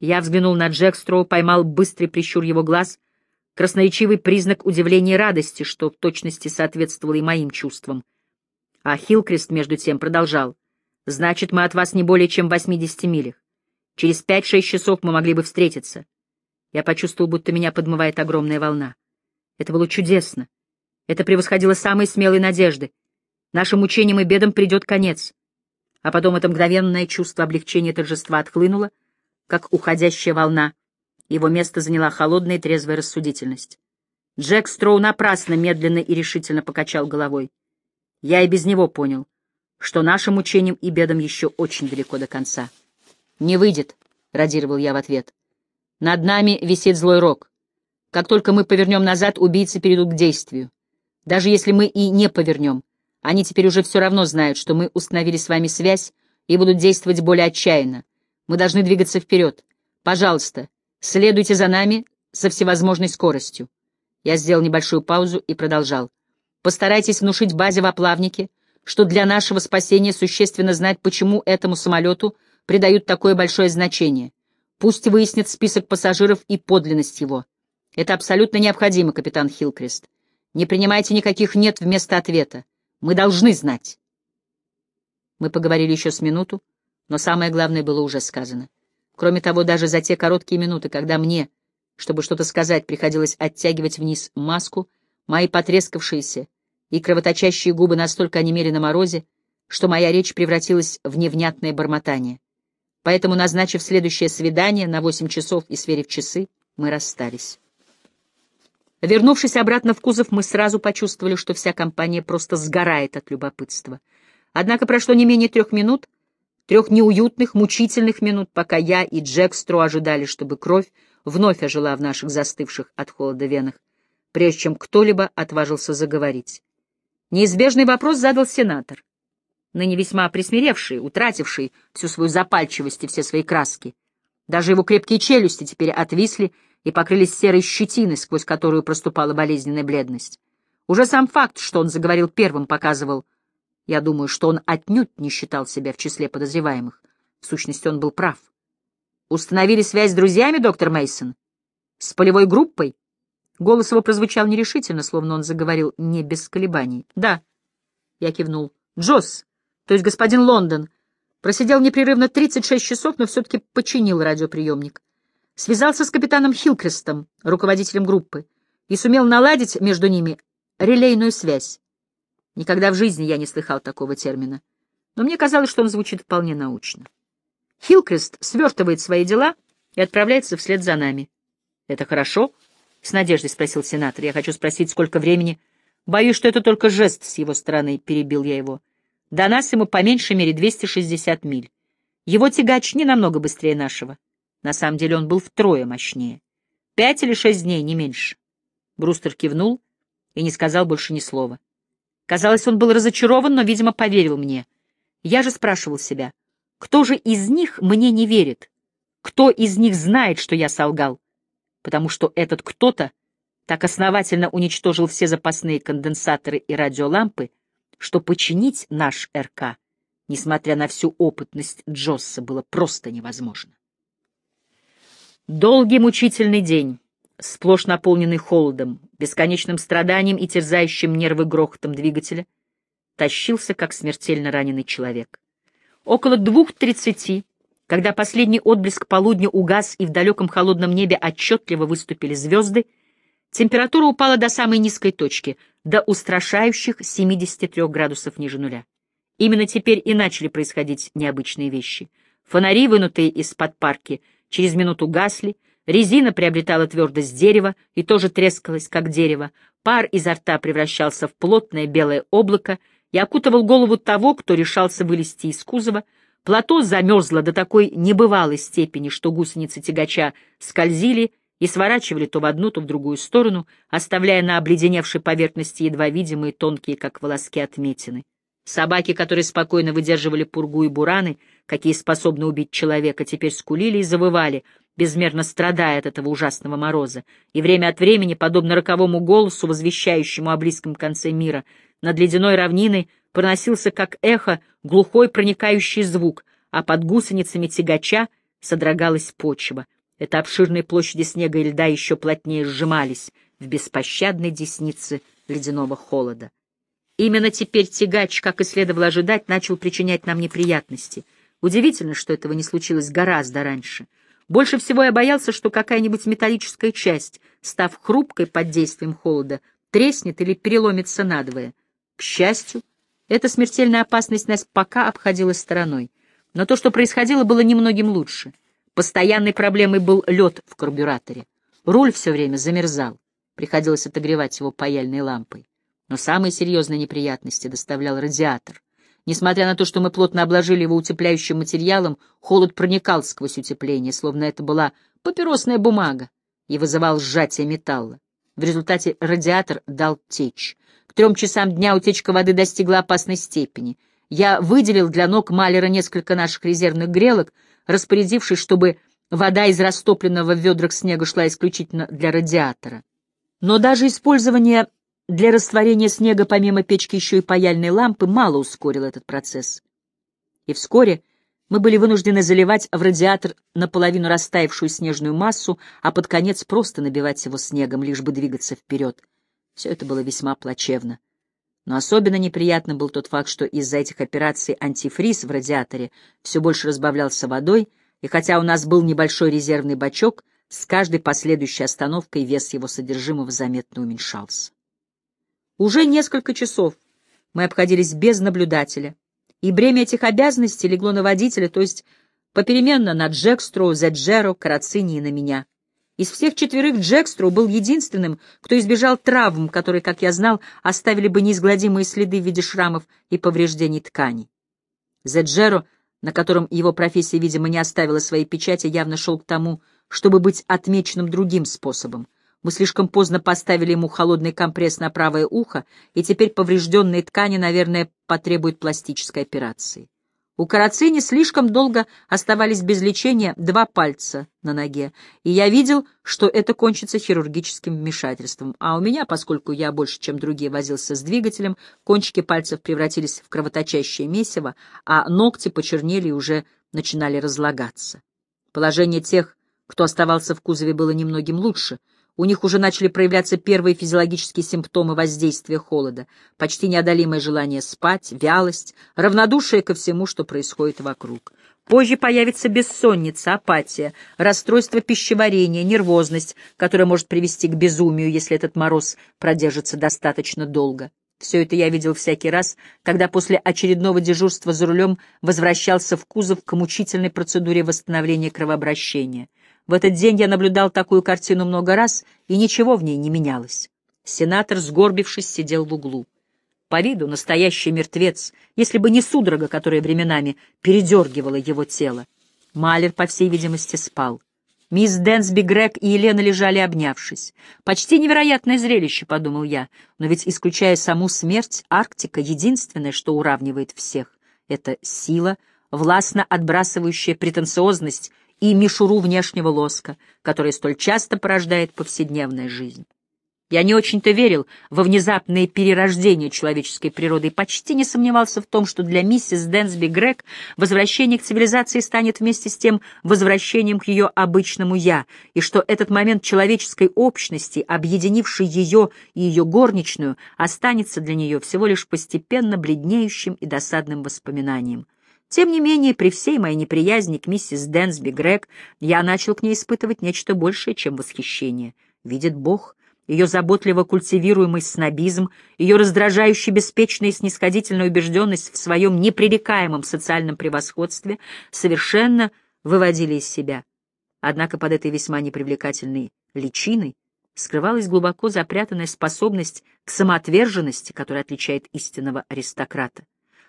Я взглянул на Джекстроу, поймал быстрый прищур его глаз, красноречивый признак удивления и радости, что в точности соответствовало и моим чувствам. А Хилкрест, между тем, продолжал. «Значит, мы от вас не более чем в 80 милях. Через пять-шесть часов мы могли бы встретиться». Я почувствовал, будто меня подмывает огромная волна. Это было чудесно. Это превосходило самые смелые надежды. Нашим мучениям и бедам придет конец. А потом это мгновенное чувство облегчения торжества отхлынуло, как уходящая волна. Его место заняла холодная и трезвая рассудительность. Джек Строу напрасно медленно и решительно покачал головой. Я и без него понял, что нашим мучениям и бедам еще очень далеко до конца. «Не выйдет», — радировал я в ответ. «Над нами висит злой рок. Как только мы повернем назад, убийцы перейдут к действию. Даже если мы и не повернем, они теперь уже все равно знают, что мы установили с вами связь и будут действовать более отчаянно. Мы должны двигаться вперед. Пожалуйста, следуйте за нами со всевозможной скоростью. Я сделал небольшую паузу и продолжал. Постарайтесь внушить базе в оплавнике, что для нашего спасения существенно знать, почему этому самолету придают такое большое значение. Пусть выяснит список пассажиров и подлинность его. Это абсолютно необходимо, капитан Хилкрест. Не принимайте никаких «нет» вместо ответа. Мы должны знать. Мы поговорили еще с минуту, но самое главное было уже сказано. Кроме того, даже за те короткие минуты, когда мне, чтобы что-то сказать, приходилось оттягивать вниз маску, мои потрескавшиеся и кровоточащие губы настолько онемели на морозе, что моя речь превратилась в невнятное бормотание. Поэтому, назначив следующее свидание на восемь часов и сверив часы, мы расстались. Вернувшись обратно в кузов, мы сразу почувствовали, что вся компания просто сгорает от любопытства. Однако прошло не менее трех минут, трех неуютных, мучительных минут, пока я и Джек Стро ожидали, чтобы кровь вновь ожила в наших застывших от холода венах, прежде чем кто-либо отважился заговорить. Неизбежный вопрос задал сенатор, ныне весьма присмиревший, утративший всю свою запальчивость и все свои краски. Даже его крепкие челюсти теперь отвисли, и покрылись серой щетиной, сквозь которую проступала болезненная бледность. Уже сам факт, что он заговорил первым, показывал, я думаю, что он отнюдь не считал себя в числе подозреваемых. В сущности, он был прав. Установили связь с друзьями, доктор Мейсон? С полевой группой? Голос его прозвучал нерешительно, словно он заговорил не без колебаний. Да, я кивнул. Джосс, то есть господин Лондон, просидел непрерывно 36 часов, но все-таки починил радиоприемник связался с капитаном Хилкрестом, руководителем группы, и сумел наладить между ними релейную связь. Никогда в жизни я не слыхал такого термина, но мне казалось, что он звучит вполне научно. Хилкрест свертывает свои дела и отправляется вслед за нами. — Это хорошо? — с надеждой спросил сенатор. — Я хочу спросить, сколько времени. Боюсь, что это только жест с его стороны, — перебил я его. До нас ему по меньшей мере 260 миль. Его тягач не намного быстрее нашего. На самом деле он был втрое мощнее. Пять или шесть дней, не меньше. Брустер кивнул и не сказал больше ни слова. Казалось, он был разочарован, но, видимо, поверил мне. Я же спрашивал себя, кто же из них мне не верит? Кто из них знает, что я солгал? Потому что этот кто-то так основательно уничтожил все запасные конденсаторы и радиолампы, что починить наш РК, несмотря на всю опытность Джосса, было просто невозможно. Долгий мучительный день, сплошь наполненный холодом, бесконечным страданием и терзающим нервы грохотом двигателя, тащился, как смертельно раненый человек. Около двух тридцати, когда последний отблеск полудня угас и в далеком холодном небе отчетливо выступили звезды, температура упала до самой низкой точки, до устрашающих 73 градусов ниже нуля. Именно теперь и начали происходить необычные вещи. Фонари, вынутые из-под парки, — через минуту гасли, резина приобретала твердость дерева и тоже трескалась, как дерево, пар изо рта превращался в плотное белое облако и окутывал голову того, кто решался вылезти из кузова, плато замерзло до такой небывалой степени, что гусеницы тягача скользили и сворачивали то в одну, то в другую сторону, оставляя на обледеневшей поверхности едва видимые тонкие, как волоски, отметины. Собаки, которые спокойно выдерживали пургу и бураны, какие способны убить человека, теперь скулили и завывали, безмерно страдая от этого ужасного мороза, и время от времени, подобно роковому голосу, возвещающему о близком конце мира, над ледяной равниной проносился как эхо глухой проникающий звук, а под гусеницами тягача содрогалась почва. Это обширные площади снега и льда еще плотнее сжимались в беспощадной деснице ледяного холода. Именно теперь тягач, как и следовало ожидать, начал причинять нам неприятности. Удивительно, что этого не случилось гораздо раньше. Больше всего я боялся, что какая-нибудь металлическая часть, став хрупкой под действием холода, треснет или переломится надвое. К счастью, эта смертельная опасность нас пока обходила стороной. Но то, что происходило, было немногим лучше. Постоянной проблемой был лед в карбюраторе. Руль все время замерзал. Приходилось отогревать его паяльной лампой. Но самые серьезные неприятности доставлял радиатор. Несмотря на то, что мы плотно обложили его утепляющим материалом, холод проникал сквозь утепление, словно это была папиросная бумага, и вызывал сжатие металла. В результате радиатор дал течь. К трем часам дня утечка воды достигла опасной степени. Я выделил для ног Малера несколько наших резервных грелок, распорядившись, чтобы вода из растопленного в ведрах снега шла исключительно для радиатора. Но даже использование для растворения снега помимо печки еще и паяльной лампы мало ускорило этот процесс. И вскоре мы были вынуждены заливать в радиатор наполовину растаявшую снежную массу, а под конец просто набивать его снегом, лишь бы двигаться вперед. Все это было весьма плачевно. Но особенно неприятным был тот факт, что из-за этих операций антифриз в радиаторе все больше разбавлялся водой, и хотя у нас был небольшой резервный бачок, с каждой последующей остановкой вес его содержимого заметно уменьшался. Уже несколько часов мы обходились без наблюдателя — и бремя этих обязанностей легло на водителя, то есть попеременно на Джекстроу, Зеджеро, Карацини и на меня. Из всех четверых Джекстроу был единственным, кто избежал травм, которые, как я знал, оставили бы неизгладимые следы в виде шрамов и повреждений тканей. Зеджеро, на котором его профессия, видимо, не оставила своей печати, явно шел к тому, чтобы быть отмеченным другим способом — мы слишком поздно поставили ему холодный компресс на правое ухо, и теперь поврежденные ткани, наверное, потребуют пластической операции. У Карацини слишком долго оставались без лечения два пальца на ноге, и я видел, что это кончится хирургическим вмешательством. А у меня, поскольку я больше, чем другие, возился с двигателем, кончики пальцев превратились в кровоточащее месиво, а ногти почернели и уже начинали разлагаться. Положение тех, кто оставался в кузове, было немногим лучше — у них уже начали проявляться первые физиологические симптомы воздействия холода, почти неодолимое желание спать, вялость, равнодушие ко всему, что происходит вокруг. Позже появится бессонница, апатия, расстройство пищеварения, нервозность, которая может привести к безумию, если этот мороз продержится достаточно долго. Все это я видел всякий раз, когда после очередного дежурства за рулем возвращался в кузов к мучительной процедуре восстановления кровообращения. В этот день я наблюдал такую картину много раз, и ничего в ней не менялось. Сенатор, сгорбившись, сидел в углу. По виду настоящий мертвец, если бы не судорога, которая временами передергивала его тело. Малер, по всей видимости, спал. Мисс Дэнсби, Грег и Елена лежали обнявшись. Почти невероятное зрелище, — подумал я, но ведь, исключая саму смерть, Арктика — единственное, что уравнивает всех. Это сила, властно отбрасывающая претенциозность и мишуру внешнего лоска, который столь часто порождает повседневная жизнь. Я не очень-то верил во внезапное перерождение человеческой природы и почти не сомневался в том, что для миссис Дэнсби Грег возвращение к цивилизации станет вместе с тем возвращением к ее обычному «я», и что этот момент человеческой общности, объединивший ее и ее горничную, останется для нее всего лишь постепенно бледнеющим и досадным воспоминанием. Тем не менее, при всей моей неприязни к миссис Дэнсби Грег, я начал к ней испытывать нечто большее, чем восхищение. Видит Бог, ее заботливо культивируемый снобизм, ее раздражающая беспечная и снисходительная убежденность в своем непререкаемом социальном превосходстве совершенно выводили из себя. Однако под этой весьма непривлекательной личиной скрывалась глубоко запрятанная способность к самоотверженности, которая отличает истинного аристократа.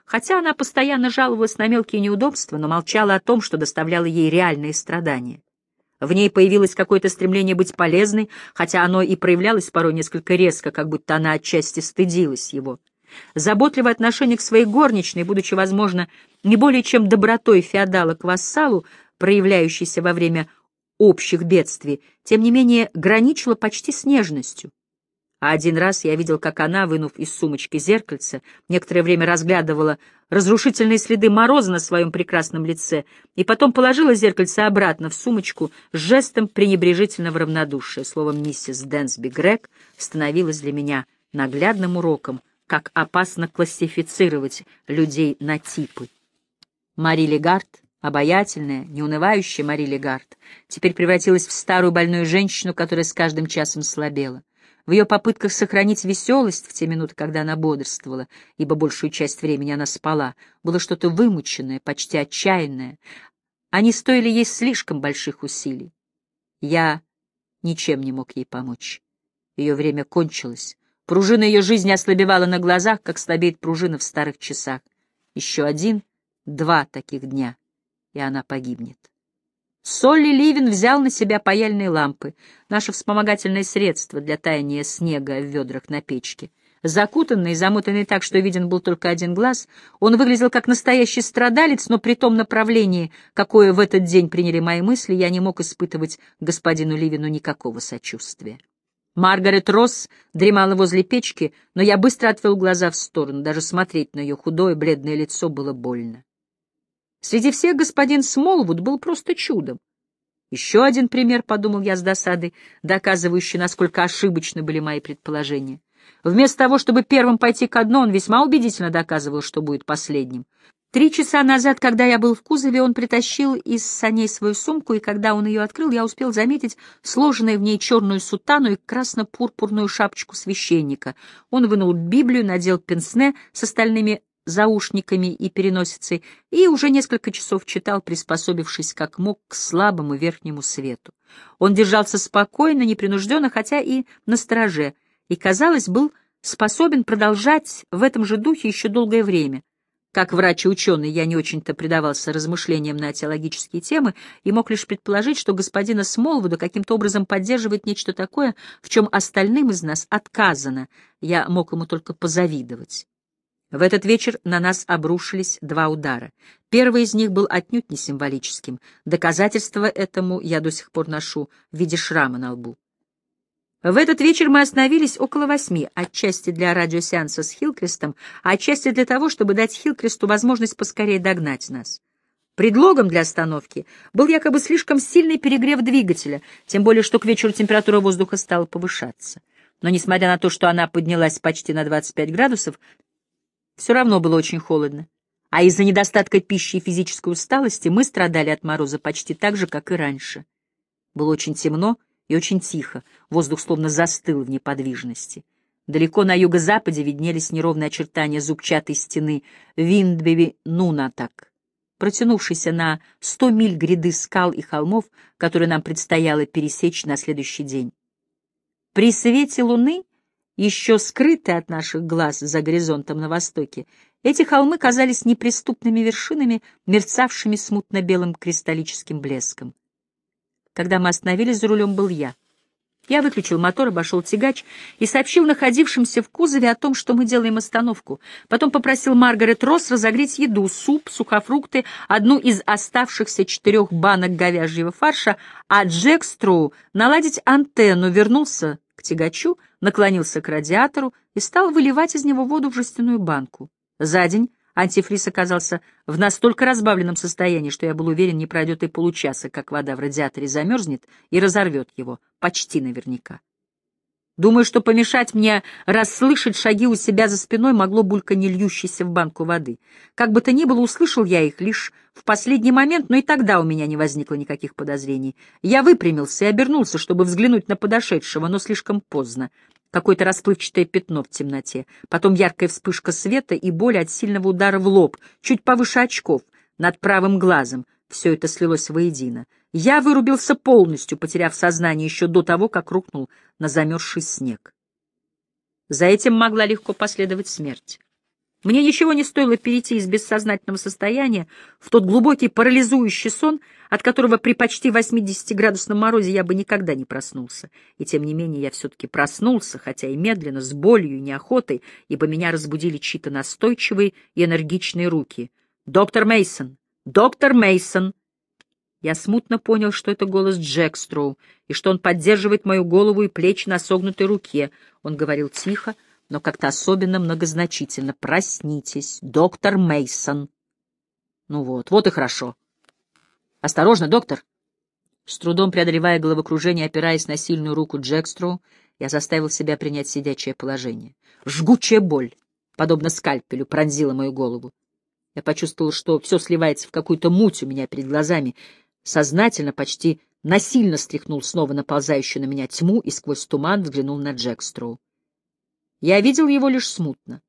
Хотя она постоянно жаловалась на мелкие неудобства, но молчала о том, что доставляло ей реальные страдания. В ней появилось какое-то стремление быть полезной, хотя оно и проявлялось порой несколько резко, как будто она отчасти стыдилась его. Заботливое отношение к своей горничной, будучи, возможно, не более чем добротой феодала к вассалу, проявляющейся во время общих бедствий, тем не менее граничило почти с нежностью. А один раз я видел, как она, вынув из сумочки зеркальце, некоторое время разглядывала разрушительные следы мороза на своем прекрасном лице и потом положила зеркальце обратно в сумочку с жестом пренебрежительного равнодушия. Словом, миссис Дэнсби Грег становилась для меня наглядным уроком, как опасно классифицировать людей на типы. Мари Легард, обаятельная, неунывающая Мари Легард, теперь превратилась в старую больную женщину, которая с каждым часом слабела. В ее попытках сохранить веселость в те минуты, когда она бодрствовала, ибо большую часть времени она спала, было что-то вымученное, почти отчаянное. Они стоили ей слишком больших усилий. Я ничем не мог ей помочь. Ее время кончилось. Пружина ее жизни ослабевала на глазах, как слабеет пружина в старых часах. Еще один, два таких дня, и она погибнет. Солли Ливин взял на себя паяльные лампы, наше вспомогательное средство для таяния снега в ведрах на печке. Закутанный, замотанный так, что виден был только один глаз, он выглядел как настоящий страдалец, но при том направлении, какое в этот день приняли мои мысли, я не мог испытывать господину Ливину никакого сочувствия. Маргарет Росс дремала возле печки, но я быстро отвел глаза в сторону, даже смотреть на ее худое, бледное лицо было больно. Среди всех господин Смолвуд был просто чудом. Еще один пример, — подумал я с досадой, доказывающий, насколько ошибочны были мои предположения. Вместо того, чтобы первым пойти ко дну, он весьма убедительно доказывал, что будет последним. Три часа назад, когда я был в кузове, он притащил из саней свою сумку, и когда он ее открыл, я успел заметить сложенную в ней черную сутану и красно-пурпурную шапочку священника. Он вынул Библию, надел пенсне с остальными заушниками и переносицей, и уже несколько часов читал, приспособившись как мог к слабому верхнему свету. Он держался спокойно, непринужденно, хотя и на страже, и, казалось, был способен продолжать в этом же духе еще долгое время. Как врач и ученый я не очень-то предавался размышлениям на теологические темы и мог лишь предположить, что господина Смолвуда каким-то образом поддерживает нечто такое, в чем остальным из нас отказано. Я мог ему только позавидовать. В этот вечер на нас обрушились два удара. Первый из них был отнюдь не символическим. Доказательство этому я до сих пор ношу в виде шрама на лбу. В этот вечер мы остановились около восьми, отчасти для радиосеанса с Хилкрестом, отчасти для того, чтобы дать Хилкресту возможность поскорее догнать нас. Предлогом для остановки был якобы слишком сильный перегрев двигателя, тем более что к вечеру температура воздуха стала повышаться. Но несмотря на то, что она поднялась почти на 25 градусов, все равно было очень холодно. А из-за недостатка пищи и физической усталости мы страдали от мороза почти так же, как и раньше. Было очень темно и очень тихо, воздух словно застыл в неподвижности. Далеко на юго-западе виднелись неровные очертания зубчатой стены Виндбеби-Нунатак, протянувшейся на сто миль гряды скал и холмов, которые нам предстояло пересечь на следующий день. При свете луны еще скрытые от наших глаз за горизонтом на востоке, эти холмы казались неприступными вершинами, мерцавшими смутно-белым кристаллическим блеском. Когда мы остановились, за рулем был я. Я выключил мотор, обошел тягач и сообщил находившимся в кузове о том, что мы делаем остановку. Потом попросил Маргарет Росс разогреть еду, суп, сухофрукты, одну из оставшихся четырех банок говяжьего фарша, а Джек Строу наладить антенну, вернулся к тягачу, наклонился к радиатору и стал выливать из него воду в жестяную банку. За день антифриз оказался в настолько разбавленном состоянии, что я был уверен, не пройдет и получаса, как вода в радиаторе замерзнет и разорвет его, почти наверняка. Думаю, что помешать мне расслышать шаги у себя за спиной могло бульканье льющейся в банку воды. Как бы то ни было, услышал я их лишь в последний момент, но и тогда у меня не возникло никаких подозрений. Я выпрямился и обернулся, чтобы взглянуть на подошедшего, но слишком поздно. Какое-то расплывчатое пятно в темноте, потом яркая вспышка света и боль от сильного удара в лоб, чуть повыше очков, над правым глазом. Все это слилось воедино. Я вырубился полностью, потеряв сознание еще до того, как рухнул на замерзший снег. За этим могла легко последовать смерть. Мне ничего не стоило перейти из бессознательного состояния в тот глубокий парализующий сон, от которого при почти 80-градусном морозе я бы никогда не проснулся. И тем не менее я все-таки проснулся, хотя и медленно, с болью и неохотой, ибо меня разбудили чьи-то настойчивые и энергичные руки. «Доктор Мейсон! Доктор Мейсон! Я смутно понял, что это голос Джекстроу, и что он поддерживает мою голову и плечи на согнутой руке. Он говорил тихо, но как-то особенно многозначительно. «Проснитесь, доктор Мейсон. Ну вот, вот и хорошо. Осторожно, доктор. С трудом преодолевая головокружение, опираясь на сильную руку Джекстроу, я заставил себя принять сидячее положение. Жгучая боль, подобно скальпелю, пронзила мою голову. Я почувствовал, что все сливается в какую-то муть у меня перед глазами, сознательно, почти насильно стряхнул снова наползающую на меня тьму и сквозь туман взглянул на Джекстроу. Я видел его лишь смутно.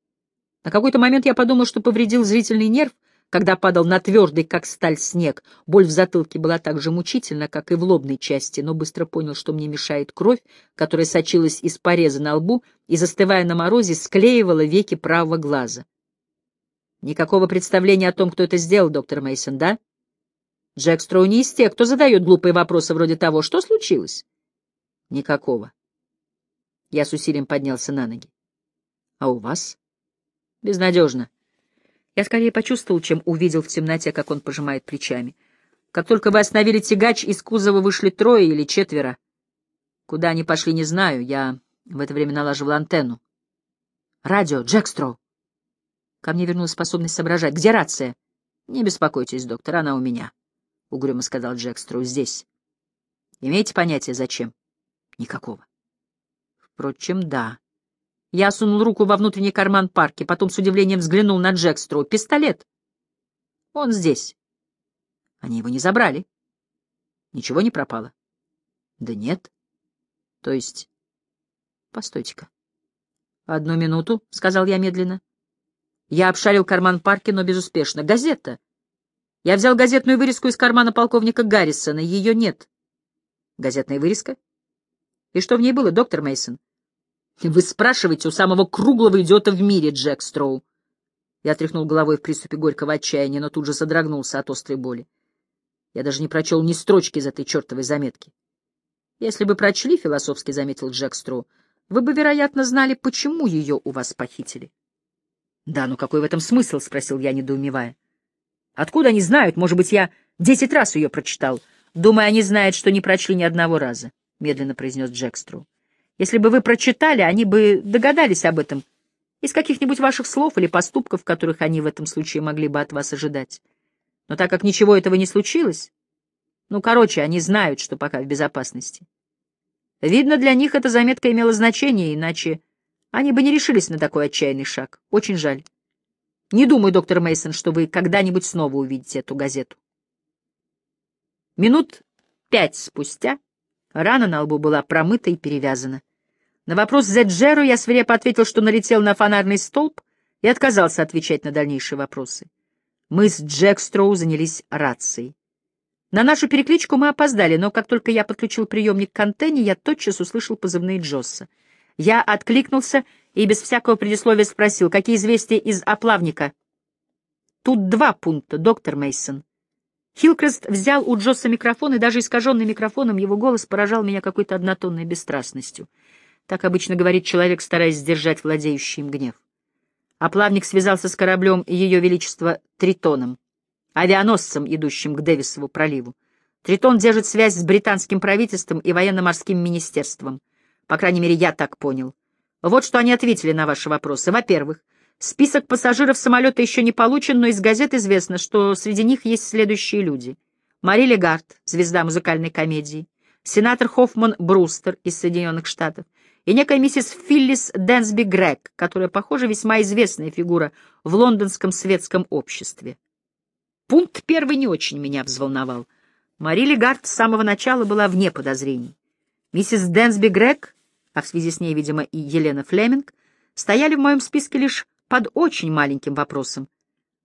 На какой-то момент я подумал, что повредил зрительный нерв, когда падал на твердый, как сталь, снег. Боль в затылке была так же мучительна, как и в лобной части, но быстро понял, что мне мешает кровь, которая сочилась из пореза на лбу и, застывая на морозе, склеивала веки правого глаза. Никакого представления о том, кто это сделал, доктор Мейсон, да? Джек Строу не из тех, кто задает глупые вопросы вроде того, что случилось? Никакого. Я с усилием поднялся на ноги. А у вас? Безнадежно. Я скорее почувствовал, чем увидел в темноте, как он пожимает плечами. Как только вы остановили тягач, из кузова вышли трое или четверо. Куда они пошли, не знаю. Я в это время налаживал антенну. Радио, Джекстроу. Ко мне вернулась способность соображать. Где рация? Не беспокойтесь, доктор, она у меня. — угрюмо сказал Джекстроу. — Здесь. Имеете понятие, зачем? Никакого. Впрочем, да. Я сунул руку во внутренний карман парки, потом с удивлением взглянул на Джекстроу. Пистолет. Он здесь. Они его не забрали. Ничего не пропало. Да нет. То есть... Постойте-ка. Одну минуту, — сказал я медленно. Я обшарил карман парки, но безуспешно. Газета. Я взял газетную вырезку из кармана полковника Гаррисона. Ее нет. Газетная вырезка? И что в ней было, доктор Мейсон? Вы спрашиваете у самого круглого идиота в мире, Джек Строу. Я тряхнул головой в приступе горького отчаяния, но тут же содрогнулся от острой боли. Я даже не прочел ни строчки из этой чертовой заметки. Если бы прочли, — философски заметил Джек Строу, — вы бы, вероятно, знали, почему ее у вас похитили. — Да, ну какой в этом смысл? — спросил я, недоумевая. — Откуда они знают? Может быть, я десять раз ее прочитал. Думаю, они знают, что не прочли ни одного раза, — медленно произнес Джек Строу. Если бы вы прочитали, они бы догадались об этом из каких-нибудь ваших слов или поступков, которых они в этом случае могли бы от вас ожидать. Но так как ничего этого не случилось, ну, короче, они знают, что пока в безопасности. Видно, для них эта заметка имела значение, иначе они бы не решились на такой отчаянный шаг. Очень жаль. Не думаю, доктор Мейсон, что вы когда-нибудь снова увидите эту газету. Минут пять спустя рана на лбу была промыта и перевязана. На вопрос Зеджеру я свирепо ответил, что налетел на фонарный столб и отказался отвечать на дальнейшие вопросы. Мы с Джек Строу занялись рацией. На нашу перекличку мы опоздали, но как только я подключил приемник к антенне, я тотчас услышал позывные Джосса. Я откликнулся и без всякого предисловия спросил, какие известия из оплавника. Тут два пункта, доктор Мейсон. Хилкрест взял у Джосса микрофон, и даже искаженный микрофоном его голос поражал меня какой-то однотонной бесстрастностью. Так обычно говорит человек, стараясь сдержать владеющий им гнев. А плавник связался с кораблем Ее Величества Тритоном, авианосцем, идущим к Дэвисову проливу. Тритон держит связь с британским правительством и военно-морским министерством. По крайней мере, я так понял. Вот что они ответили на ваши вопросы. Во-первых, список пассажиров самолета еще не получен, но из газет известно, что среди них есть следующие люди. Мари Легард, звезда музыкальной комедии, сенатор Хоффман Брустер из Соединенных Штатов, и некая миссис Филлис Дэнсби Грег, которая, похоже, весьма известная фигура в лондонском светском обществе. Пункт первый не очень меня взволновал. Мари Легард с самого начала была вне подозрений. Миссис Дэнсби Грег, а в связи с ней, видимо, и Елена Флеминг, стояли в моем списке лишь под очень маленьким вопросом.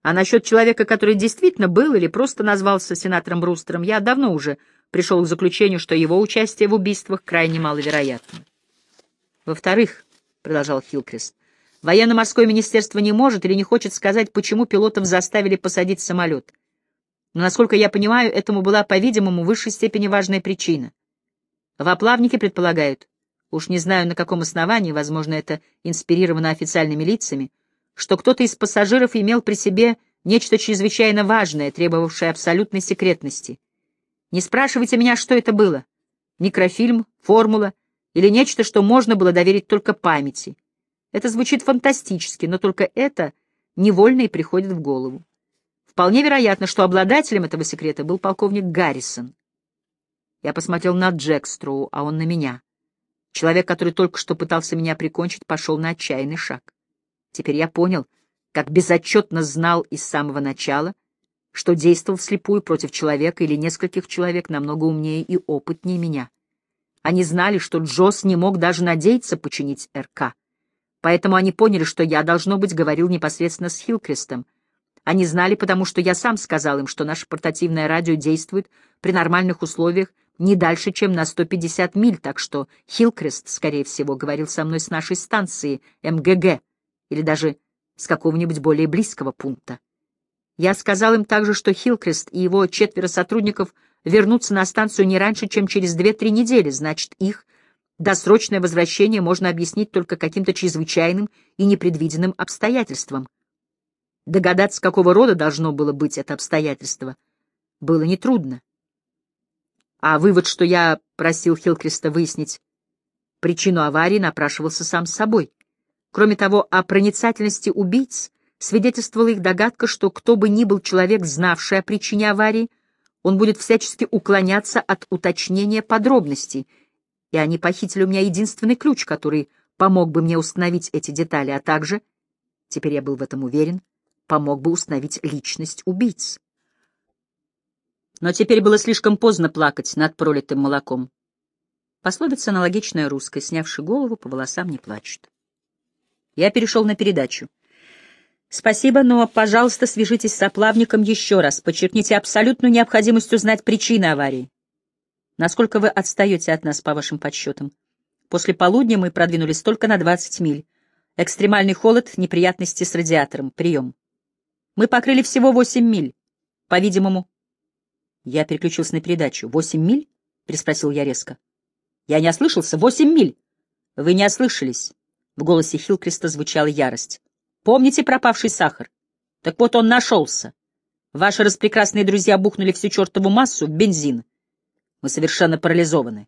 А насчет человека, который действительно был или просто назвался сенатором Брустером, я давно уже пришел к заключению, что его участие в убийствах крайне маловероятно. Во-вторых, — продолжал Хилкрест, — военно-морское министерство не может или не хочет сказать, почему пилотов заставили посадить самолет. Но, насколько я понимаю, этому была, по-видимому, в высшей степени важная причина. В оплавнике предполагают, уж не знаю на каком основании, возможно, это инспирировано официальными лицами, что кто-то из пассажиров имел при себе нечто чрезвычайно важное, требовавшее абсолютной секретности. Не спрашивайте меня, что это было. Микрофильм, формула или нечто, что можно было доверить только памяти. Это звучит фантастически, но только это невольно и приходит в голову. Вполне вероятно, что обладателем этого секрета был полковник Гаррисон. Я посмотрел на Джекстроу, а он на меня. Человек, который только что пытался меня прикончить, пошел на отчаянный шаг. Теперь я понял, как безотчетно знал из самого начала, что действовал вслепую против человека или нескольких человек намного умнее и опытнее меня. Они знали, что Джосс не мог даже надеяться починить РК. Поэтому они поняли, что я, должно быть, говорил непосредственно с Хилкрестом. Они знали, потому что я сам сказал им, что наше портативное радио действует при нормальных условиях не дальше, чем на 150 миль, так что Хилкрест, скорее всего, говорил со мной с нашей станции МГГ или даже с какого-нибудь более близкого пункта. Я сказал им также, что Хилкрест и его четверо сотрудников вернутся на станцию не раньше, чем через 2-3 недели, значит, их Досрочное возвращение можно объяснить только каким-то чрезвычайным и непредвиденным обстоятельством. Догадаться, какого рода должно было быть это обстоятельство, было нетрудно. А вывод, что я просил Хилкреста выяснить причину аварии, напрашивался сам с собой. Кроме того, о проницательности убийц свидетельствовала их догадка, что кто бы ни был человек, знавший о причине аварии, он будет всячески уклоняться от уточнения подробностей — и они похитили у меня единственный ключ, который помог бы мне установить эти детали, а также, теперь я был в этом уверен, помог бы установить личность убийц. Но теперь было слишком поздно плакать над пролитым молоком. Пословица аналогичная русской, снявши голову, по волосам не плачут. Я перешел на передачу. Спасибо, но, пожалуйста, свяжитесь с оплавником еще раз, подчеркните абсолютную необходимость узнать причины аварии. Насколько вы отстаете от нас, по вашим подсчетам? После полудня мы продвинулись только на 20 миль. Экстремальный холод, неприятности с радиатором. Прием. Мы покрыли всего 8 миль. По-видимому. Я переключился на передачу. «Восемь миль?» — переспросил я резко. «Я не ослышался. Восемь миль!» «Вы не ослышались!» В голосе Хилкреста звучала ярость. «Помните пропавший сахар? Так вот он нашелся. Ваши распрекрасные друзья бухнули всю чертову массу в бензин. Мы совершенно парализованы.